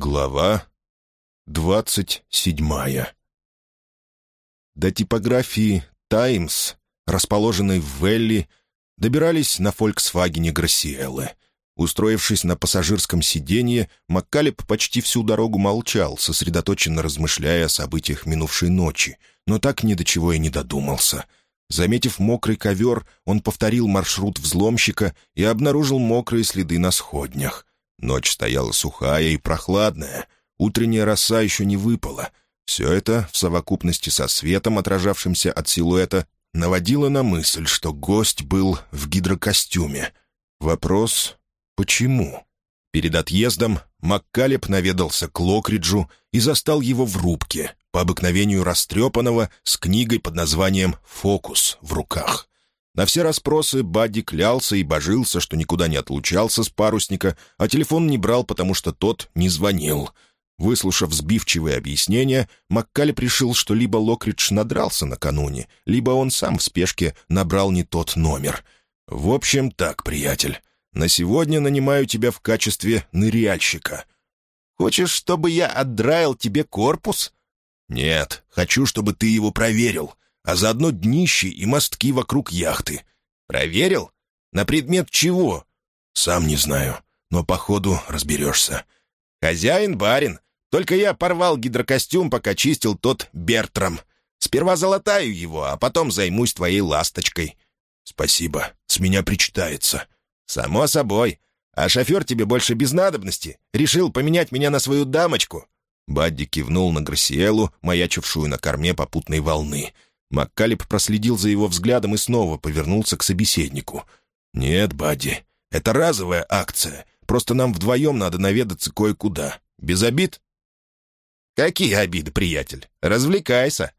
Глава двадцать седьмая До типографии «Таймс», расположенной в Велли, добирались на «Фольксвагене Гроссиэллы». Устроившись на пассажирском сиденье, Маккалеб почти всю дорогу молчал, сосредоточенно размышляя о событиях минувшей ночи, но так ни до чего и не додумался. Заметив мокрый ковер, он повторил маршрут взломщика и обнаружил мокрые следы на сходнях. Ночь стояла сухая и прохладная, утренняя роса еще не выпала. Все это, в совокупности со светом, отражавшимся от силуэта, наводило на мысль, что гость был в гидрокостюме. Вопрос — почему? Перед отъездом Маккалеб наведался к Локриджу и застал его в рубке, по обыкновению растрепанного, с книгой под названием «Фокус» в руках. На все расспросы Бадди клялся и божился, что никуда не отлучался с парусника, а телефон не брал, потому что тот не звонил. Выслушав сбивчивые объяснения, Маккали решил, что либо Локридж надрался накануне, либо он сам в спешке набрал не тот номер. «В общем, так, приятель, на сегодня нанимаю тебя в качестве ныряльщика». «Хочешь, чтобы я отдраил тебе корпус?» «Нет, хочу, чтобы ты его проверил а заодно днищи и мостки вокруг яхты. Проверил? На предмет чего? Сам не знаю, но походу разберешься. Хозяин барин. Только я порвал гидрокостюм, пока чистил тот Бертрам. Сперва залатаю его, а потом займусь твоей ласточкой. Спасибо, с меня причитается. Само собой. А шофер тебе больше без надобности. Решил поменять меня на свою дамочку. Бадди кивнул на Грасиэлу, маячившую на корме попутной волны — Маккалеб проследил за его взглядом и снова повернулся к собеседнику. «Нет, Бадди, это разовая акция. Просто нам вдвоем надо наведаться кое-куда. Без обид?» «Какие обиды, приятель? Развлекайся!»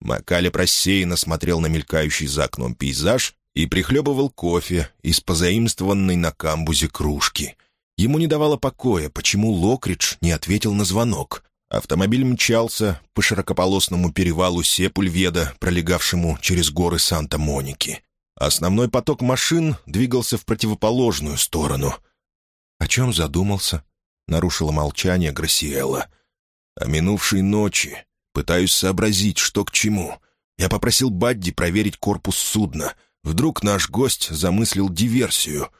Макалеб рассеянно смотрел на мелькающий за окном пейзаж и прихлебывал кофе из позаимствованной на камбузе кружки. Ему не давало покоя, почему Локридж не ответил на звонок. Автомобиль мчался по широкополосному перевалу Сепульведа, пролегавшему через горы Санта-Моники. Основной поток машин двигался в противоположную сторону. «О чем задумался?» — нарушила молчание Грасиэла. «О минувшей ночи. Пытаюсь сообразить, что к чему. Я попросил Бадди проверить корпус судна. Вдруг наш гость замыслил диверсию.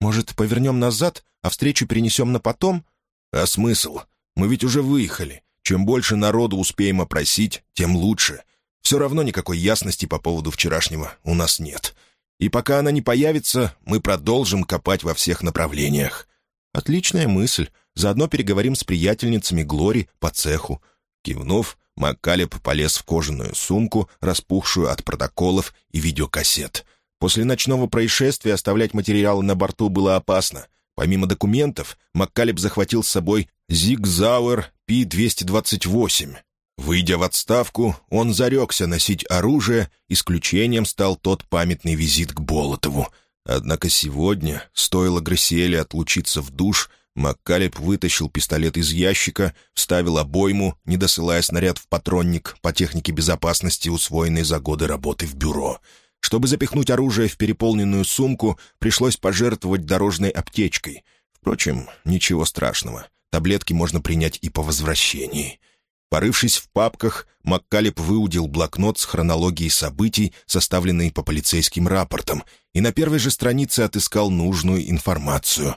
Может, повернем назад, а встречу перенесем на потом? А смысл? Мы ведь уже выехали. Чем больше народу успеем опросить, тем лучше. Все равно никакой ясности по поводу вчерашнего у нас нет. И пока она не появится, мы продолжим копать во всех направлениях. Отличная мысль. Заодно переговорим с приятельницами Глори по цеху. Кивнув, Маккалеб полез в кожаную сумку, распухшую от протоколов и видеокассет. После ночного происшествия оставлять материалы на борту было опасно. Помимо документов, Маккалеб захватил с собой «Зигзауэр Пи-228». Выйдя в отставку, он зарекся носить оружие, исключением стал тот памятный визит к Болотову. Однако сегодня, стоило Грассиэле отлучиться в душ, Маккалеб вытащил пистолет из ящика, вставил обойму, не досылая снаряд в патронник по технике безопасности, усвоенной за годы работы в бюро — чтобы запихнуть оружие в переполненную сумку, пришлось пожертвовать дорожной аптечкой. Впрочем, ничего страшного. Таблетки можно принять и по возвращении. Порывшись в папках, Маккалеб выудил блокнот с хронологией событий, составленный по полицейским рапортам, и на первой же странице отыскал нужную информацию.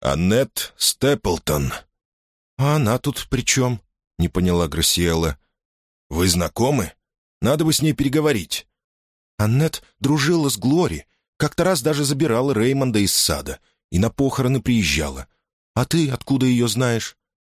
«Аннет Степлтон». «А она тут при чем?» — не поняла Грасиэла. «Вы знакомы? Надо бы с ней переговорить». Аннет дружила с Глори, как-то раз даже забирала Реймонда из сада и на похороны приезжала. А ты откуда ее знаешь?»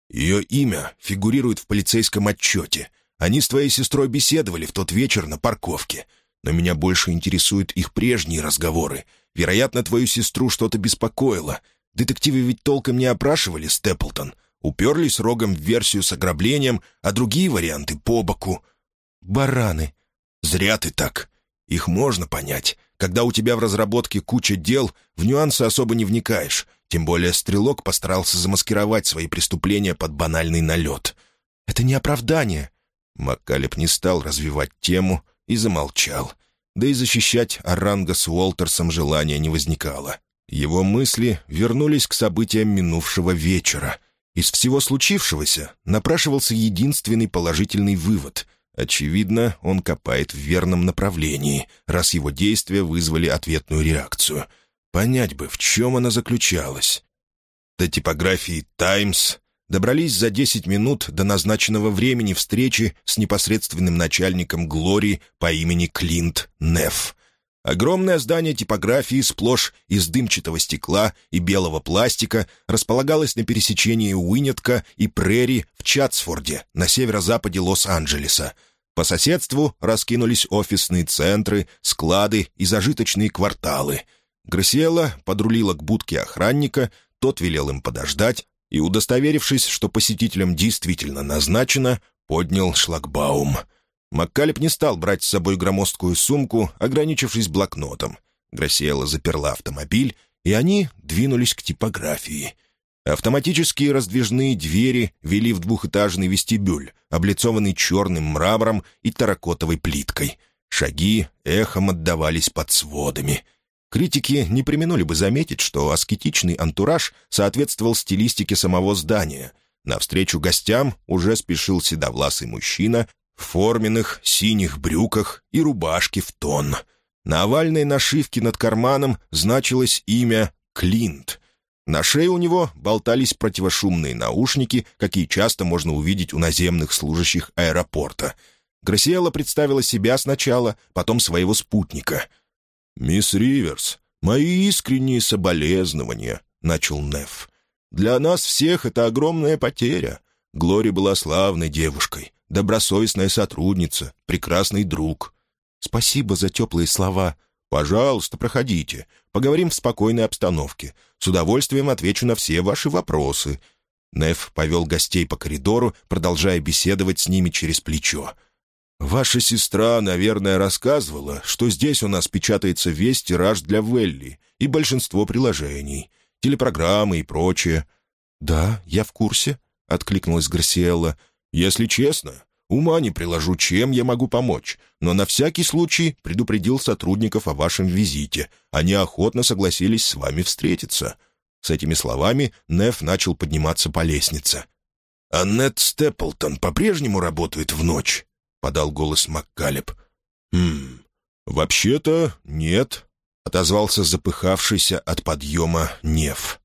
«Ее имя фигурирует в полицейском отчете. Они с твоей сестрой беседовали в тот вечер на парковке. Но меня больше интересуют их прежние разговоры. Вероятно, твою сестру что-то беспокоило. Детективы ведь толком не опрашивали Степлтон. Уперлись рогом в версию с ограблением, а другие варианты — по боку. «Бараны!» «Зря ты так. Их можно понять. Когда у тебя в разработке куча дел, в нюансы особо не вникаешь. Тем более стрелок постарался замаскировать свои преступления под банальный налет. «Это не оправдание». Маккалеб не стал развивать тему и замолчал. Да и защищать Оранга с Уолтерсом желания не возникало. Его мысли вернулись к событиям минувшего вечера. Из всего случившегося напрашивался единственный положительный вывод. Очевидно, он копает в верном направлении, раз его действия вызвали ответную реакцию. Понять бы, в чем она заключалась. До типографии «Таймс» добрались за 10 минут до назначенного времени встречи с непосредственным начальником Глории по имени Клинт Нефф. Огромное здание типографии, сплошь из дымчатого стекла и белого пластика, располагалось на пересечении Уинетка и Прерри в Чатсфорде, на северо-западе Лос-Анджелеса. По соседству раскинулись офисные центры, склады и зажиточные кварталы. Грасиэла подрулила к будке охранника, тот велел им подождать, и, удостоверившись, что посетителям действительно назначено, поднял шлагбаум — Маккалеб не стал брать с собой громоздкую сумку, ограничившись блокнотом. Грасиэла заперла автомобиль, и они двинулись к типографии. Автоматические раздвижные двери вели в двухэтажный вестибюль, облицованный черным мрамором и таракотовой плиткой. Шаги эхом отдавались под сводами. Критики не применули бы заметить, что аскетичный антураж соответствовал стилистике самого здания. Навстречу гостям уже спешил седовласый мужчина форменных синих брюках и рубашке в тон. На овальной нашивке над карманом значилось имя Клинт. На шее у него болтались противошумные наушники, какие часто можно увидеть у наземных служащих аэропорта. Грасиэла представила себя сначала, потом своего спутника. «Мисс Риверс, мои искренние соболезнования», — начал Неф. «Для нас всех это огромная потеря. Глори была славной девушкой, добросовестная сотрудница, прекрасный друг. Спасибо за теплые слова. Пожалуйста, проходите. Поговорим в спокойной обстановке. С удовольствием отвечу на все ваши вопросы». Неф повел гостей по коридору, продолжая беседовать с ними через плечо. «Ваша сестра, наверное, рассказывала, что здесь у нас печатается весь тираж для Велли и большинство приложений, телепрограммы и прочее». «Да, я в курсе», — откликнулась Гарсиэлла. «Если честно, ума не приложу, чем я могу помочь, но на всякий случай предупредил сотрудников о вашем визите. Они охотно согласились с вами встретиться». С этими словами Неф начал подниматься по лестнице. «Аннет Степлтон по-прежнему работает в ночь?» — подал голос Маккалеб. «Хм, вообще-то нет», — отозвался запыхавшийся от подъема Неф.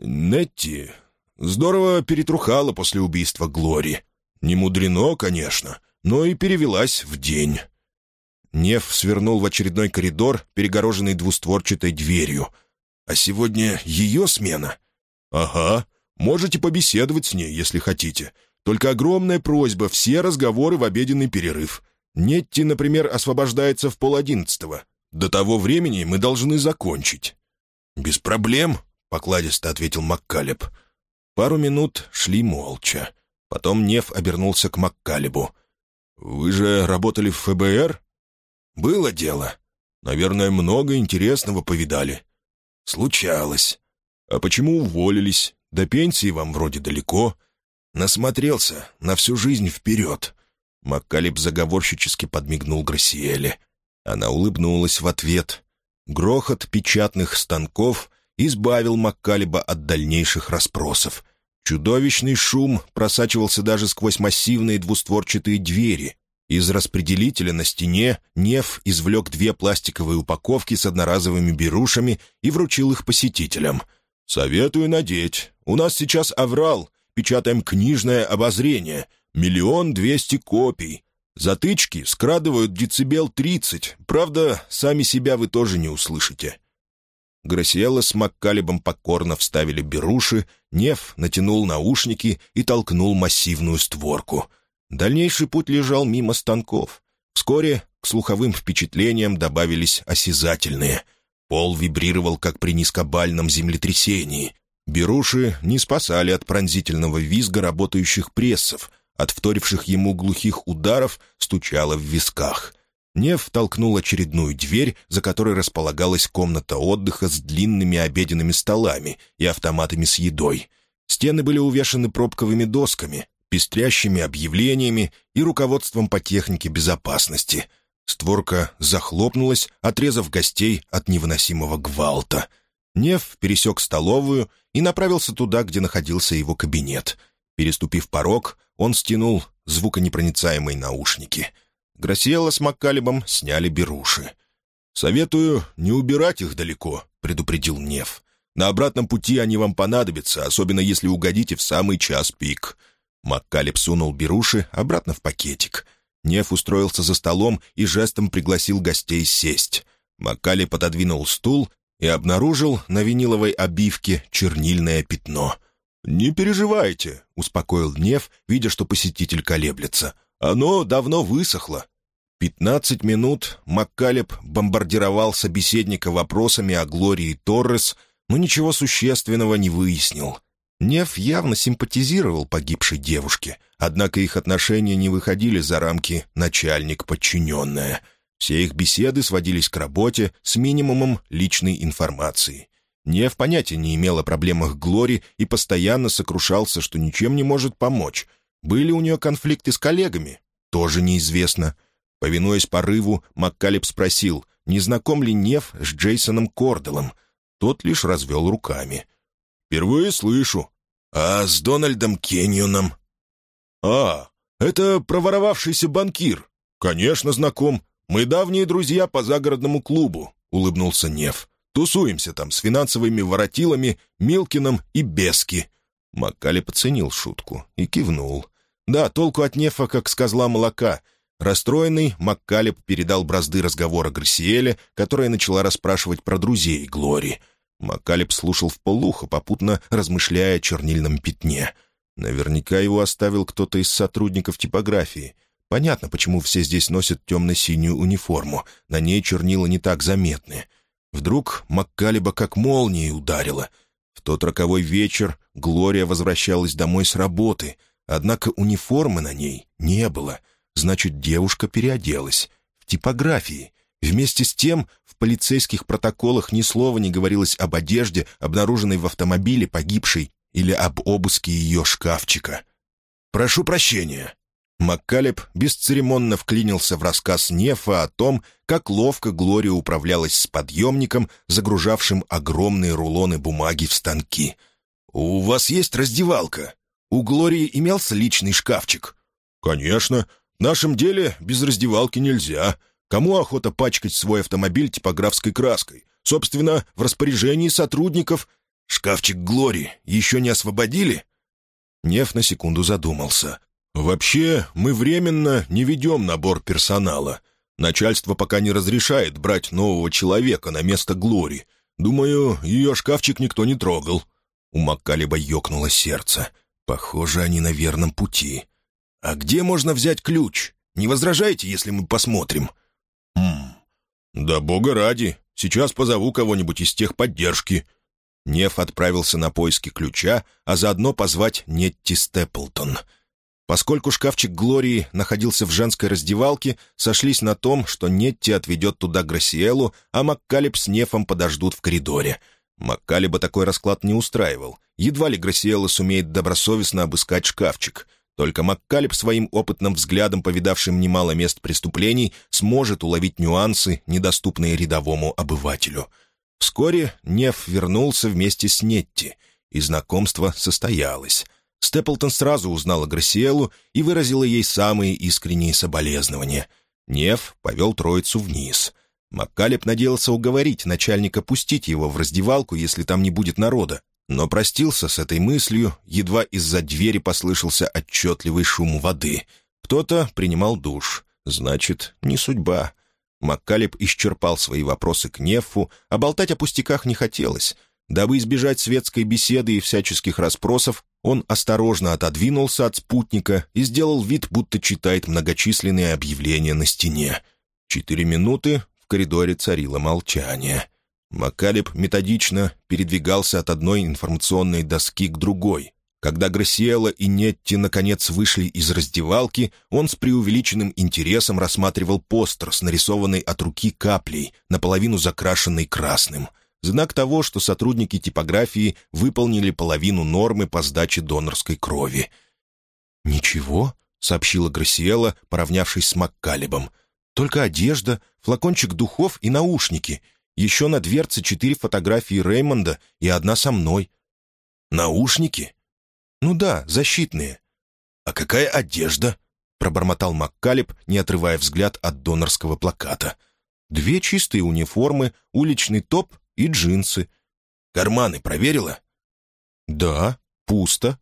«Нетти Здорово перетрухала после убийства Глори. Не мудрено, конечно, но и перевелась в день. Нев свернул в очередной коридор, перегороженный двустворчатой дверью. «А сегодня ее смена?» «Ага. Можете побеседовать с ней, если хотите. Только огромная просьба — все разговоры в обеденный перерыв. Нетти, например, освобождается в полодиннадцатого. До того времени мы должны закончить». «Без проблем», — покладисто ответил Маккалеб. Пару минут шли молча. Потом Нев обернулся к Маккалебу. «Вы же работали в ФБР?» «Было дело. Наверное, много интересного повидали». «Случалось». «А почему уволились? До пенсии вам вроде далеко». «Насмотрелся на всю жизнь вперед». Маккалеб заговорщически подмигнул Грасиэле. Она улыбнулась в ответ. Грохот печатных станков избавил Маккалеба от дальнейших расспросов. Чудовищный шум просачивался даже сквозь массивные двустворчатые двери. Из распределителя на стене Нев извлек две пластиковые упаковки с одноразовыми берушами и вручил их посетителям. «Советую надеть. У нас сейчас аврал. Печатаем книжное обозрение. Миллион двести копий. Затычки скрадывают децибел тридцать. Правда, сами себя вы тоже не услышите. Грасиэла с Маккалебом покорно вставили беруши, Нев натянул наушники и толкнул массивную створку. Дальнейший путь лежал мимо станков. Вскоре к слуховым впечатлениям добавились осязательные. Пол вибрировал, как при низкобальном землетрясении. Беруши не спасали от пронзительного визга работающих прессов, от вторивших ему глухих ударов стучало в висках. Нев толкнул очередную дверь, за которой располагалась комната отдыха с длинными обеденными столами и автоматами с едой. Стены были увешаны пробковыми досками, пестрящими объявлениями и руководством по технике безопасности. Створка захлопнулась, отрезав гостей от невыносимого гвалта. Нев пересек столовую и направился туда, где находился его кабинет. Переступив порог, он стянул звуконепроницаемые наушники. Грасиэла с Маккалебом сняли беруши. «Советую не убирать их далеко», — предупредил Нев. «На обратном пути они вам понадобятся, особенно если угодите в самый час пик». Маккалеб сунул беруши обратно в пакетик. Нев устроился за столом и жестом пригласил гостей сесть. Маккали пододвинул стул и обнаружил на виниловой обивке чернильное пятно. «Не переживайте», — успокоил Нев, видя, что посетитель колеблется. «Оно давно высохло». Пятнадцать минут Маккалеб бомбардировал собеседника вопросами о Глории Торрес, но ничего существенного не выяснил. Нев явно симпатизировал погибшей девушке, однако их отношения не выходили за рамки начальник-подчиненная — все их беседы сводились к работе с минимумом личной информации. Не в понятия не имел о проблемах Глори и постоянно сокрушался, что ничем не может помочь. Были у нее конфликты с коллегами? Тоже неизвестно. Повинуясь порыву, Маккалеб спросил, не знаком ли Нев с Джейсоном Корделом. Тот лишь развел руками. «Впервые слышу. А с Дональдом Кеньоном?» «А, это проворовавшийся банкир. Конечно, знаком. «Мы давние друзья по загородному клубу», — улыбнулся Нев. «Тусуемся там с финансовыми воротилами, Милкиным и Бески». Маккали поценил шутку и кивнул. «Да, толку от Нефа, как с козла молока». Расстроенный, Маккалеб передал бразды разговора Гарсиэле, которая начала расспрашивать про друзей Глори. Маккалеб слушал вполуха, попутно размышляя о чернильном пятне. Наверняка его оставил кто-то из сотрудников типографии — Понятно, почему все здесь носят темно-синюю униформу. На ней чернила не так заметны. Вдруг Маккалиба как молнией ударила. В тот роковой вечер Глория возвращалась домой с работы, однако униформы на ней не было. Значит, девушка переоделась. В типографии. Вместе с тем, в полицейских протоколах ни слова не говорилось об одежде, обнаруженной в автомобиле погибшей, или об обыске ее шкафчика. «Прошу прощения», Маккалеб бесцеремонно вклинился в рассказ Нефа о том, как ловко Глория управлялась с подъемником, загружавшим огромные рулоны бумаги в станки. «У вас есть раздевалка? У Глории имелся личный шкафчик?» «Конечно. В нашем деле без раздевалки нельзя. Кому охота пачкать свой автомобиль типографской краской? Собственно, в распоряжении сотрудников. Шкафчик Глории еще не освободили?» Неф на секунду задумался. «Вообще, мы временно не ведем набор персонала. Начальство пока не разрешает брать нового человека на место Глори. Думаю, ее шкафчик никто не трогал». У Маккалиба ёкнуло сердце. «Похоже, они на верном пути. А где можно взять ключ? Не возражайте, если мы посмотрим?» «Хм... Да бога ради. Сейчас позову кого-нибудь из техподдержки». Неф отправился на поиски ключа, а заодно позвать Нетти Степлтон — Поскольку шкафчик Глории находился в женской раздевалке, сошлись на том, что Нетти отведет туда Грасиэлу, а Маккалеб с Нефом подождут в коридоре. Маккалеба такой расклад не устраивал. Едва ли Грасиэла сумеет добросовестно обыскать шкафчик. Только Маккалеб своим опытным взглядом, повидавшим немало мест преступлений, сможет уловить нюансы, недоступные рядовому обывателю. Вскоре Неф вернулся вместе с Нетти, и знакомство состоялось. Степлтон сразу узнала Грасиэлу и выразила ей самые искренние соболезнования. Нев повел троицу вниз. Маккалеб надеялся уговорить начальника пустить его в раздевалку, если там не будет народа, но простился с этой мыслью, едва из-за двери послышался отчетливый шум воды. Кто-то принимал душ. Значит, не судьба. Маккалеб исчерпал свои вопросы к Нефу, а болтать о пустяках не хотелось. Дабы избежать светской беседы и всяческих расспросов, он осторожно отодвинулся от спутника и сделал вид, будто читает многочисленные объявления на стене. Четыре минуты в коридоре царило молчание. Макалеб методично передвигался от одной информационной доски к другой. Когда Грасиэла и Нетти наконец вышли из раздевалки, он с преувеличенным интересом рассматривал постер с нарисованной от руки каплей, наполовину закрашенной красным — Знак того, что сотрудники типографии выполнили половину нормы по сдаче донорской крови. «Ничего», — сообщила Грасиэла, поравнявшись с Маккалебом. «Только одежда, флакончик духов и наушники. Еще на дверце четыре фотографии Реймонда и одна со мной. Наушники? Ну да, защитные. А какая одежда? Пробормотал Маккалеб, не отрывая взгляд от донорского плаката. Две чистые униформы, уличный топ и джинсы. Карманы проверила? Да, пусто.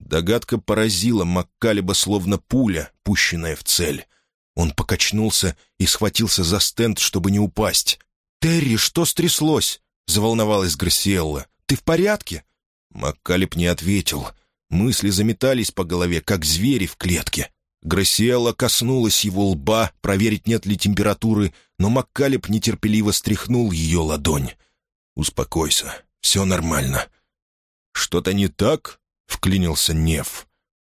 Догадка поразила Маккалеба словно пуля, пущенная в цель. Он покачнулся и схватился за стенд, чтобы не упасть. «Терри, что стряслось?» — заволновалась Грасиэлла. «Ты в порядке?» Маккалеб не ответил. Мысли заметались по голове, как звери в клетке. Грасиэлла коснулась его лба, проверить, нет ли температуры, но Маккалеб нетерпеливо стряхнул ее ладонь. «Успокойся, все нормально». «Что-то не так?» — вклинился Нев.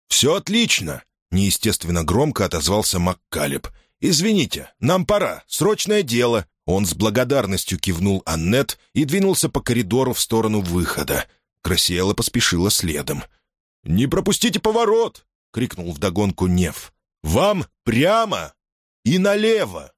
«Все отлично!» — неестественно громко отозвался Маккалеб. «Извините, нам пора, срочное дело!» Он с благодарностью кивнул Аннет и двинулся по коридору в сторону выхода. Красиэла поспешила следом. «Не пропустите поворот!» — крикнул вдогонку Нев. «Вам прямо и налево!»